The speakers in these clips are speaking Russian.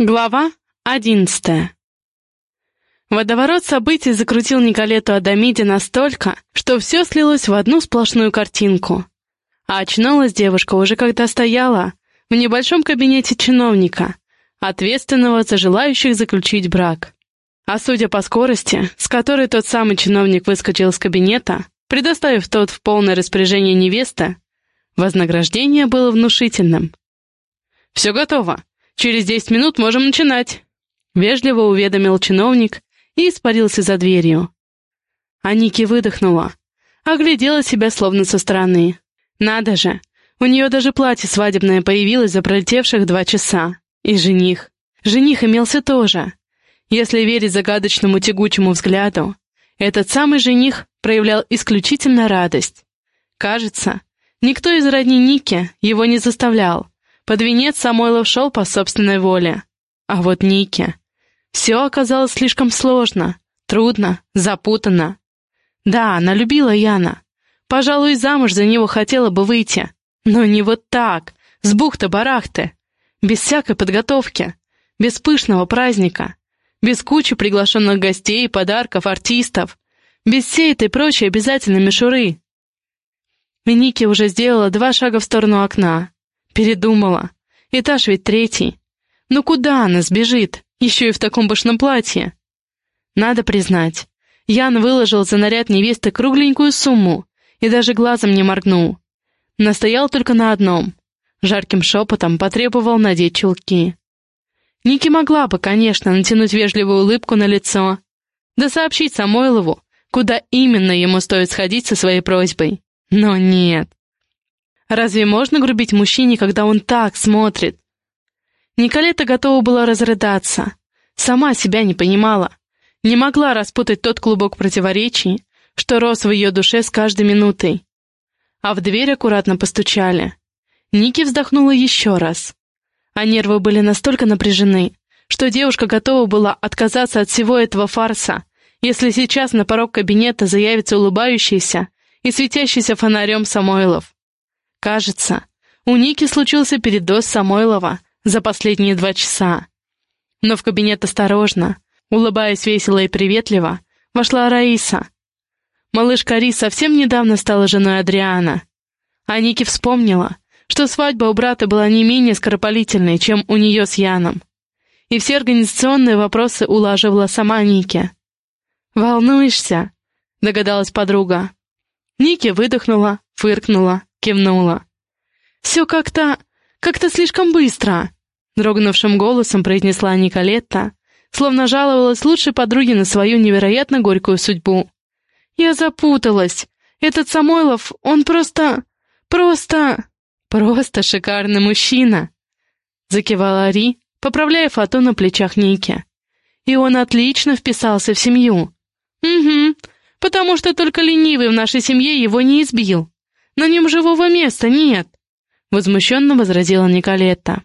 Глава одиннадцатая Водоворот событий закрутил Николету Адамиди настолько, что все слилось в одну сплошную картинку. А очнулась девушка уже когда стояла в небольшом кабинете чиновника, ответственного за желающих заключить брак. А судя по скорости, с которой тот самый чиновник выскочил из кабинета, предоставив тот в полное распоряжение невесты, вознаграждение было внушительным. «Все готово», «Через десять минут можем начинать», — вежливо уведомил чиновник и испарился за дверью. А Ники выдохнула, оглядела себя словно со стороны. Надо же, у нее даже платье свадебное появилось за пролетевших два часа. И жених. Жених имелся тоже. Если верить загадочному тягучему взгляду, этот самый жених проявлял исключительно радость. Кажется, никто из родни Ники его не заставлял, под венец Самойлов шел по собственной воле. А вот Нике... Все оказалось слишком сложно, трудно, запутанно. Да, она любила Яна. Пожалуй, замуж за него хотела бы выйти. Но не вот так, с бухты-барахты. Без всякой подготовки, без пышного праздника, без кучи приглашенных гостей, подарков, артистов, без всей этой прочей обязательной мишуры. Ники уже сделала два шага в сторону окна, Передумала. Этаж ведь третий. Ну куда она сбежит, еще и в таком пышном платье? Надо признать, Ян выложил за наряд невесты кругленькую сумму и даже глазом не моргнул. Настоял только на одном. Жарким шепотом потребовал надеть чулки. Ники могла бы, конечно, натянуть вежливую улыбку на лицо, да сообщить Самойлову, куда именно ему стоит сходить со своей просьбой. Но нет. Разве можно грубить мужчине, когда он так смотрит? Николета готова была разрыдаться. Сама себя не понимала. Не могла распутать тот клубок противоречий, что рос в ее душе с каждой минутой. А в дверь аккуратно постучали. Ники вздохнула еще раз. А нервы были настолько напряжены, что девушка готова была отказаться от всего этого фарса, если сейчас на порог кабинета заявится улыбающийся и светящийся фонарем Самойлов. Кажется, у Ники случился передоз Самойлова за последние два часа. Но в кабинет осторожно, улыбаясь весело и приветливо, вошла Раиса. Малышка Ри совсем недавно стала женой Адриана. А Ники вспомнила, что свадьба у брата была не менее скоропалительной, чем у нее с Яном. И все организационные вопросы улаживала сама Ники. «Волнуешься?» — догадалась подруга. Ники выдохнула, фыркнула, кивнула. «Все как-то... как-то слишком быстро», — дрогнувшим голосом произнесла Николетта, словно жаловалась лучшей подруге на свою невероятно горькую судьбу. «Я запуталась. Этот Самойлов, он просто... просто... просто шикарный мужчина», — закивала Ри, поправляя фату на плечах Ники. «И он отлично вписался в семью». «Угу, потому что только ленивый в нашей семье его не избил», на нем живого места нет!» — возмущенно возразила Николетта.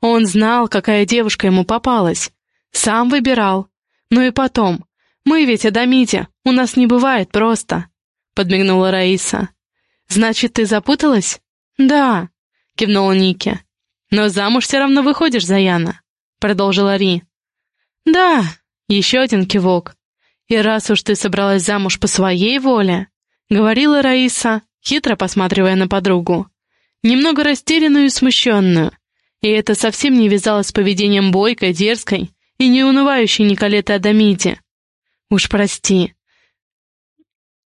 Он знал, какая девушка ему попалась. Сам выбирал. Ну и потом. Мы ведь Адамите, у нас не бывает просто. Подмигнула Раиса. Значит, ты запуталась? Да, кивнула Ники. Но замуж все равно выходишь за Яна, продолжила Ри. Да, еще один кивок. И раз уж ты собралась замуж по своей воле, говорила Раиса, хитро посматривая на подругу. Немного растерянную и смущенную. И это совсем не вязалось с поведением бойкой, дерзкой и неунывающей Николеты Адамиди. Уж прости.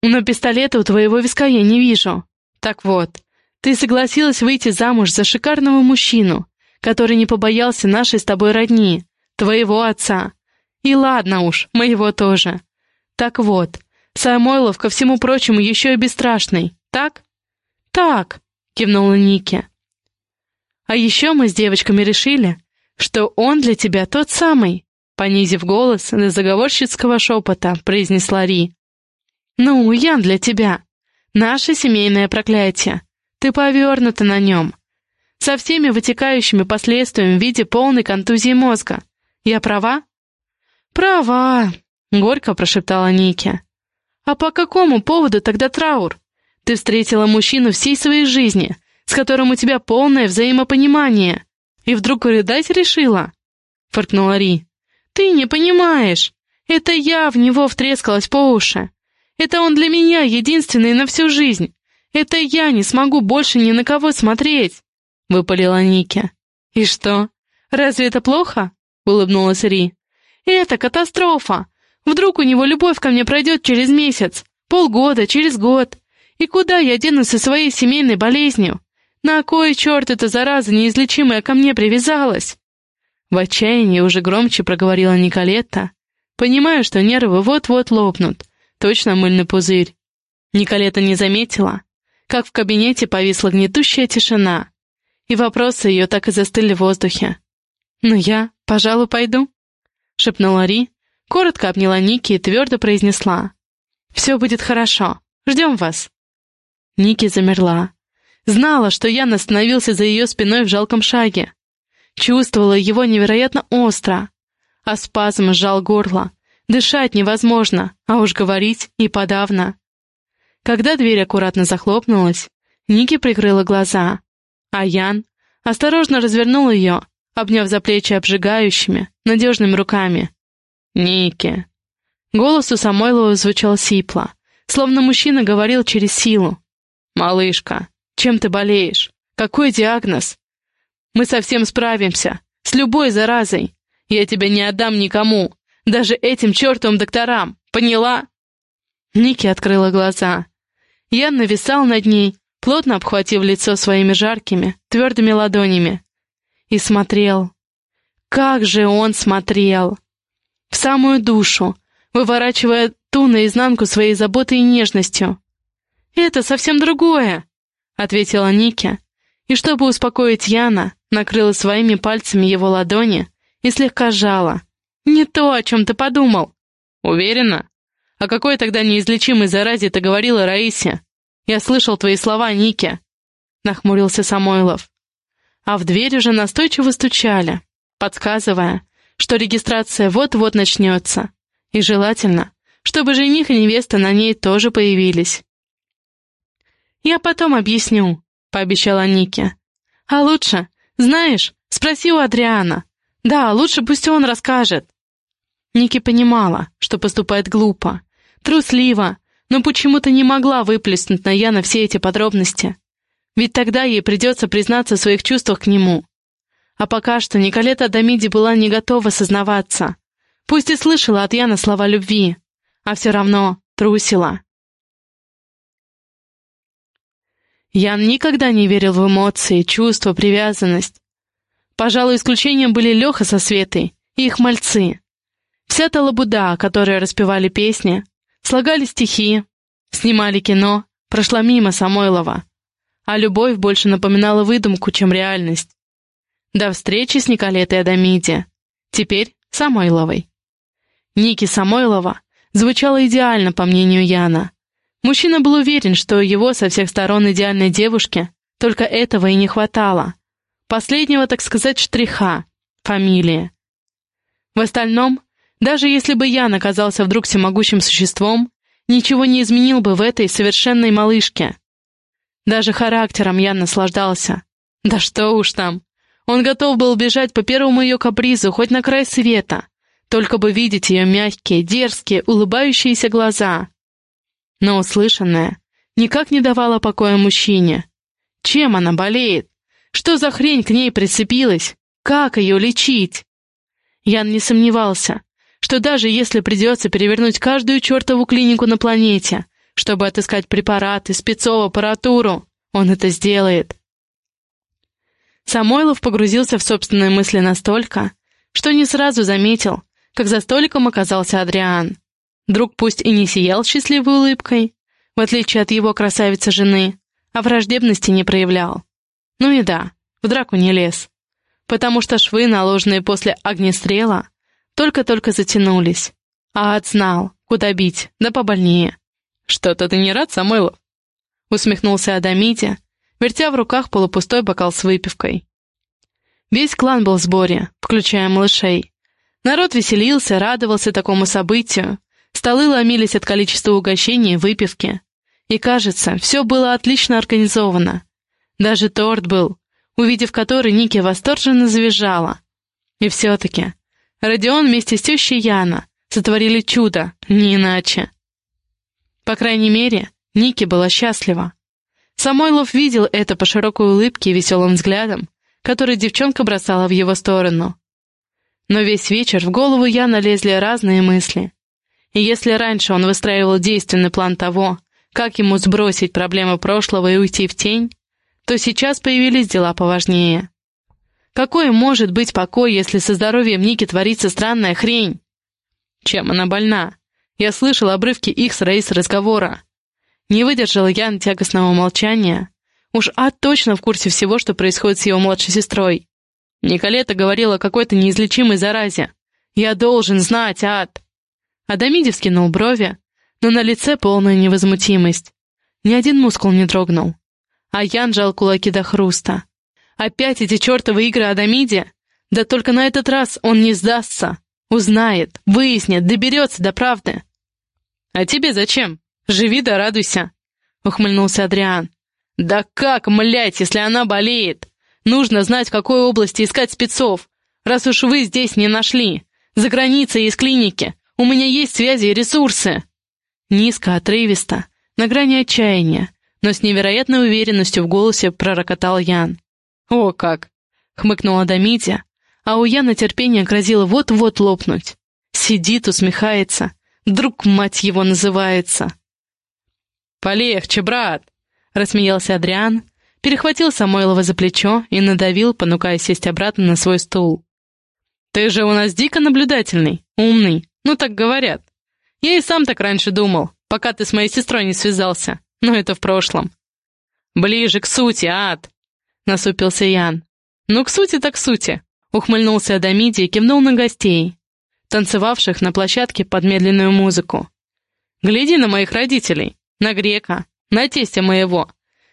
Но пистолета у твоего виска я не вижу. Так вот, ты согласилась выйти замуж за шикарного мужчину, который не побоялся нашей с тобой родни, твоего отца. И ладно уж, моего тоже. Так вот, Самойлов, ко всему прочему, еще и бесстрашный. Так? Так, кивнула Ники. А еще мы с девочками решили, что он для тебя тот самый, понизив голос до заговорщицкого шепота, произнесла Ри. Ну, Ян для тебя. Наше семейное проклятие. Ты повернута на нем. Со всеми вытекающими последствиями в виде полной контузии мозга. Я права? Права, горько прошептала Ники. А по какому поводу тогда траур? Ты встретила мужчину всей своей жизни, с которым у тебя полное взаимопонимание, и вдруг рыдать решила? фыркнула Ри. «Ты не понимаешь! Это я в него втрескалась по уши! Это он для меня единственный на всю жизнь! Это я не смогу больше ни на кого смотреть!» — выпалила Ники. «И что? Разве это плохо?» — улыбнулась Ри. «Это катастрофа! Вдруг у него любовь ко мне пройдет через месяц, полгода, через год. И куда я денусь со своей семейной болезнью? На кой черт эта зараза неизлечимая ко мне привязалась?» В отчаянии уже громче проговорила Николетта, понимая, что нервы вот-вот лопнут, точно мыльный пузырь. Николета не заметила, как в кабинете повисла гнетущая тишина, и вопросы ее так и застыли в воздухе. «Ну я, пожалуй, пойду», — шепнула Ри, коротко обняла Ники и твердо произнесла. «Все будет хорошо. Ждем вас». Ники замерла. Знала, что Ян остановился за ее спиной в жалком шаге. Чувствовала его невероятно остро. А спазм сжал горло. Дышать невозможно, а уж говорить и подавно. Когда дверь аккуратно захлопнулась, Ники прикрыла глаза, а Ян осторожно развернул ее, обняв за плечи обжигающими, надежными руками. «Ники!» Голос у Самойлова звучал сипло, словно мужчина говорил через силу. «Малышка, чем ты болеешь? Какой диагноз? Мы совсем справимся, с любой заразой. Я тебя не отдам никому, даже этим чертовым докторам, поняла?» Ники открыла глаза. Ян нависал над ней, плотно обхватив лицо своими жаркими, твердыми ладонями. И смотрел. Как же он смотрел! В самую душу, выворачивая ту наизнанку своей заботой и нежностью. «Это совсем другое», — ответила Ники, и, чтобы успокоить Яна, накрыла своими пальцами его ладони и слегка сжала. «Не то, о чем ты подумал». «Уверена? О какой тогда неизлечимой заразе ты говорила Раисе? Я слышал твои слова, Ники», — нахмурился Самойлов. А в дверь уже настойчиво стучали, подсказывая, что регистрация вот-вот начнется, и желательно, чтобы жених и невеста на ней тоже появились. «Я потом объясню», — пообещала Ники. «А лучше, знаешь, спроси у Адриана. Да, лучше пусть он расскажет». Ники понимала, что поступает глупо, трусливо, но почему-то не могла выплеснуть на Яна все эти подробности. Ведь тогда ей придется признаться в своих чувствах к нему. А пока что Николета Адамиди была не готова сознаваться. Пусть и слышала от Яна слова любви, а все равно трусила. Ян никогда не верил в эмоции, чувства, привязанность. Пожалуй, исключением были Леха со Светой и их мальцы. Вся та лабуда, которые распевали песни, слагали стихи, снимали кино, прошла мимо Самойлова. А любовь больше напоминала выдумку, чем реальность. До встречи с Николетой Адамиди. Теперь Самойловой. Ники Самойлова звучала идеально, по мнению Яна. Мужчина был уверен, что его со всех сторон идеальной девушке только этого и не хватало. Последнего, так сказать, штриха — фамилии. В остальном, даже если бы Ян оказался вдруг всемогущим существом, ничего не изменил бы в этой совершенной малышке. Даже характером Ян наслаждался. Да что уж там. Он готов был бежать по первому ее капризу, хоть на край света, только бы видеть ее мягкие, дерзкие, улыбающиеся глаза — но услышанное никак не давало покоя мужчине. Чем она болеет? Что за хрень к ней прицепилась? Как ее лечить? Ян не сомневался, что даже если придется перевернуть каждую чертову клинику на планете, чтобы отыскать препараты, спецов, аппаратуру, он это сделает. Самойлов погрузился в собственные мысли настолько, что не сразу заметил, как за столиком оказался Адриан. Друг пусть и не сиял счастливой улыбкой, в отличие от его красавицы-жены, а враждебности не проявлял. Ну и да, в драку не лез, потому что швы, наложенные после огнестрела, только-только затянулись, а ад знал, куда бить, да побольнее. «Что-то ты не рад, Самойлов?» усмехнулся Адамите, вертя в руках полупустой бокал с выпивкой. Весь клан был в сборе, включая малышей. Народ веселился, радовался такому событию, Столы ломились от количества угощений и выпивки. И, кажется, все было отлично организовано. Даже торт был, увидев который, Ники восторженно завизжала. И все-таки, Родион вместе с тещей Яна сотворили чудо, не иначе. По крайней мере, Ники была счастлива. Самойлов видел это по широкой улыбке и веселым взглядам, который девчонка бросала в его сторону. Но весь вечер в голову Яна лезли разные мысли. И если раньше он выстраивал действенный план того, как ему сбросить проблемы прошлого и уйти в тень, то сейчас появились дела поважнее. Какой может быть покой, если со здоровьем Ники творится странная хрень? Чем она больна? Я слышал обрывки их с Раисой разговора. Не выдержал Ян тягостного молчания. Уж А точно в курсе всего, что происходит с его младшей сестрой. Николета говорила о какой-то неизлечимой заразе. «Я должен знать, Ад!» Адамиди вскинул брови, но на лице полная невозмутимость. Ни один мускул не дрогнул. А Ян жал кулаки до хруста. Опять эти чертовы игры Адамиди? Да только на этот раз он не сдастся. Узнает, выяснит, доберется до правды. «А тебе зачем? Живи да радуйся», — ухмыльнулся Адриан. «Да как, млять, если она болеет? Нужно знать, в какой области искать спецов, раз уж вы здесь не нашли. За границей из клиники. У меня есть связи и ресурсы». Низко, отрывисто, на грани отчаяния, но с невероятной уверенностью в голосе пророкотал Ян. «О как!» — хмыкнула Дамитя, а у Яна терпение грозило вот-вот лопнуть. Сидит, усмехается. Друг, мать его, называется. «Полегче, брат!» — рассмеялся Адриан, перехватил Самойлова за плечо и надавил, понукая сесть обратно на свой стул. «Ты же у нас дико наблюдательный, умный, ну так говорят. Я и сам так раньше думал, пока ты с моей сестрой не связался, но это в прошлом». «Ближе к сути, ад!» — насупился Ян. «Ну, к сути так к сути», — ухмыльнулся Адамиди и кивнул на гостей, танцевавших на площадке под медленную музыку. «Гляди на моих родителей, на грека, на тестя моего.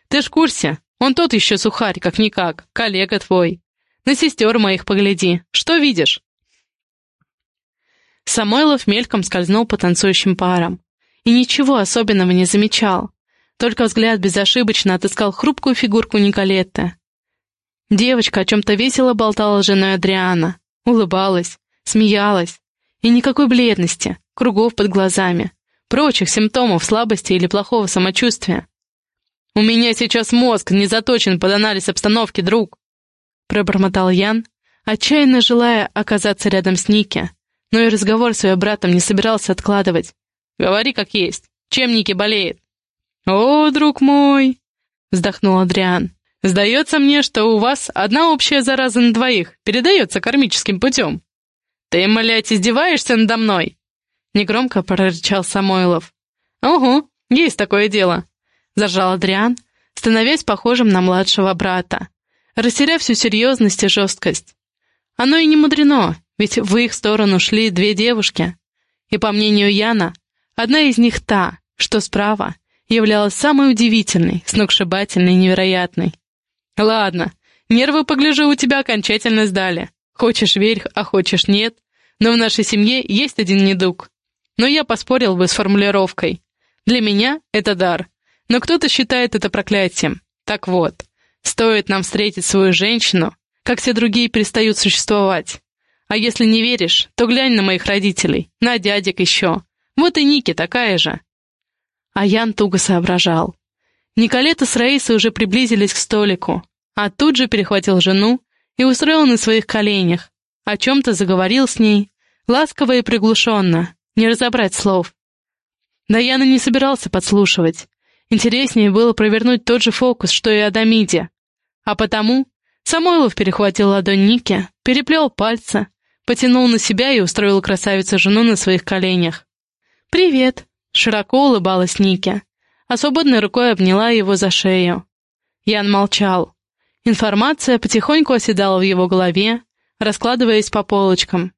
Ты ж в курсе, он тот еще сухарь, как-никак, коллега твой. На сестер моих погляди, что видишь?» Самойлов мельком скользнул по танцующим парам и ничего особенного не замечал, только взгляд безошибочно отыскал хрупкую фигурку Николетты. Девочка о чем-то весело болтала с женой Адриана, улыбалась, смеялась, и никакой бледности, кругов под глазами, прочих симптомов слабости или плохого самочувствия. «У меня сейчас мозг не заточен под анализ обстановки, друг», пробормотал Ян, отчаянно желая оказаться рядом с Ники, но и разговор с ее братом не собирался откладывать. «Говори как есть. Чем Ники болеет?» «О, друг мой!» — вздохнул Адриан. «Сдается мне, что у вас одна общая зараза на двоих передается кармическим путем. Ты, млядь, издеваешься надо мной?» Негромко прорычал Самойлов. «Угу, есть такое дело», — зажал Адриан, становясь похожим на младшего брата, растеряв всю серьезность и жесткость. Оно и не мудрено, ведь в их сторону шли две девушки. И, по мнению Яна, одна из них та, что справа, являлась самой удивительной, сногсшибательной невероятной. «Ладно, нервы, погляжу, у тебя окончательно сдали. Хочешь верь, а хочешь нет. Но в нашей семье есть один недуг. Но я поспорил бы с формулировкой. Для меня это дар, но кто-то считает это проклятием. Так вот, стоит нам встретить свою женщину, как все другие перестают существовать. А если не веришь, то глянь на моих родителей, на дядек еще. Вот и Ники такая же». А Ян туго соображал. Николета с Раисой уже приблизились к столику, а тут же перехватил жену и устроил на своих коленях, о чем-то заговорил с ней, ласково и приглушенно, не разобрать слов. Да Яна не собирался подслушивать. Интереснее было провернуть тот же фокус, что и Адамиде. А потому Самойлов перехватил ладонь Ники, переплел пальцы, потянул на себя и устроил красавицу-жену на своих коленях. «Привет!» — широко улыбалась Ники, а свободной рукой обняла его за шею. Ян молчал. Информация потихоньку оседала в его голове, раскладываясь по полочкам.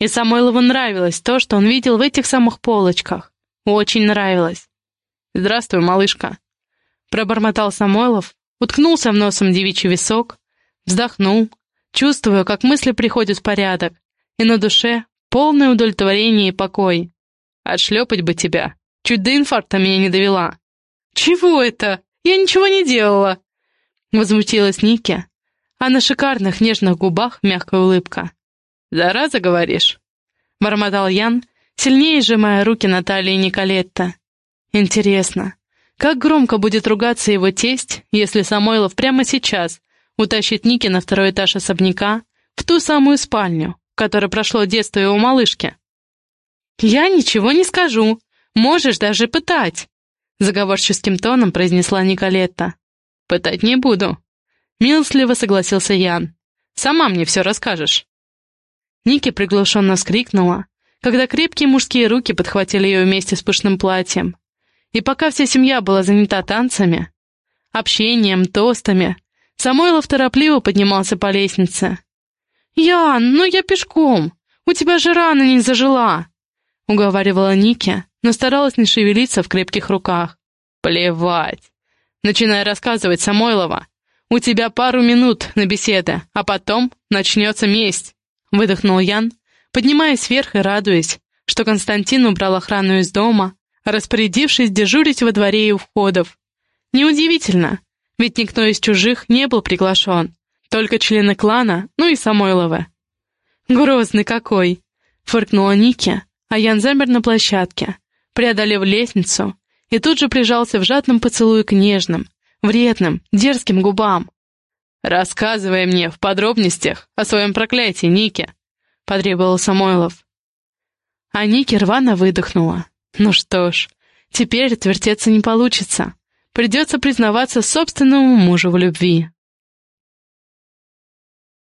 И Самойлову нравилось то, что он видел в этих самых полочках. Очень нравилось. «Здравствуй, малышка!» Пробормотал Самойлов, уткнулся в носом девичий висок, вздохнул, чувствуя, как мысли приходят в порядок, и на душе полное удовлетворение и покой. Отшлепать бы тебя. Чуть до инфаркта меня не довела. «Чего это? Я ничего не делала!» Возмутилась Ники, а на шикарных нежных губах мягкая улыбка. «Зараза, говоришь?» — бормотал Ян, сильнее сжимая руки Натальи Николетта. «Интересно, как громко будет ругаться его тесть, если Самойлов прямо сейчас утащит Ники на второй этаж особняка, в ту самую спальню, которой прошло детство его малышки?» «Я ничего не скажу. Можешь даже пытать», — заговорческим тоном произнесла Николетта. «Пытать не буду». Милостливо согласился Ян. «Сама мне все расскажешь». Ники приглушенно вскрикнула, когда крепкие мужские руки подхватили ее вместе с пышным платьем. И пока вся семья была занята танцами, общением, тостами, Самойлов торопливо поднимался по лестнице. «Ян, ну я пешком! У тебя же рана не зажила!» — уговаривала Ники, но старалась не шевелиться в крепких руках. «Плевать!» Начиная рассказывать Самойлова. «У тебя пару минут на беседы, а потом начнется месть!» Выдохнул Ян, поднимаясь вверх и радуясь, что Константин убрал охрану из дома, распорядившись дежурить во дворе и у входов. Неудивительно, ведь никто из чужих не был приглашен, только члены клана, ну и Самойловы. «Грозный какой!» — фыркнула Ники, а Ян замер на площадке, преодолев лестницу, и тут же прижался в жадном поцелуе к нежным, вредным, дерзким губам. «Рассказывай мне в подробностях о своем проклятии, Ники», — потребовал Самойлов. А Ники рвано выдохнула. «Ну что ж, теперь отвертеться не получится. Придется признаваться собственному мужу в любви».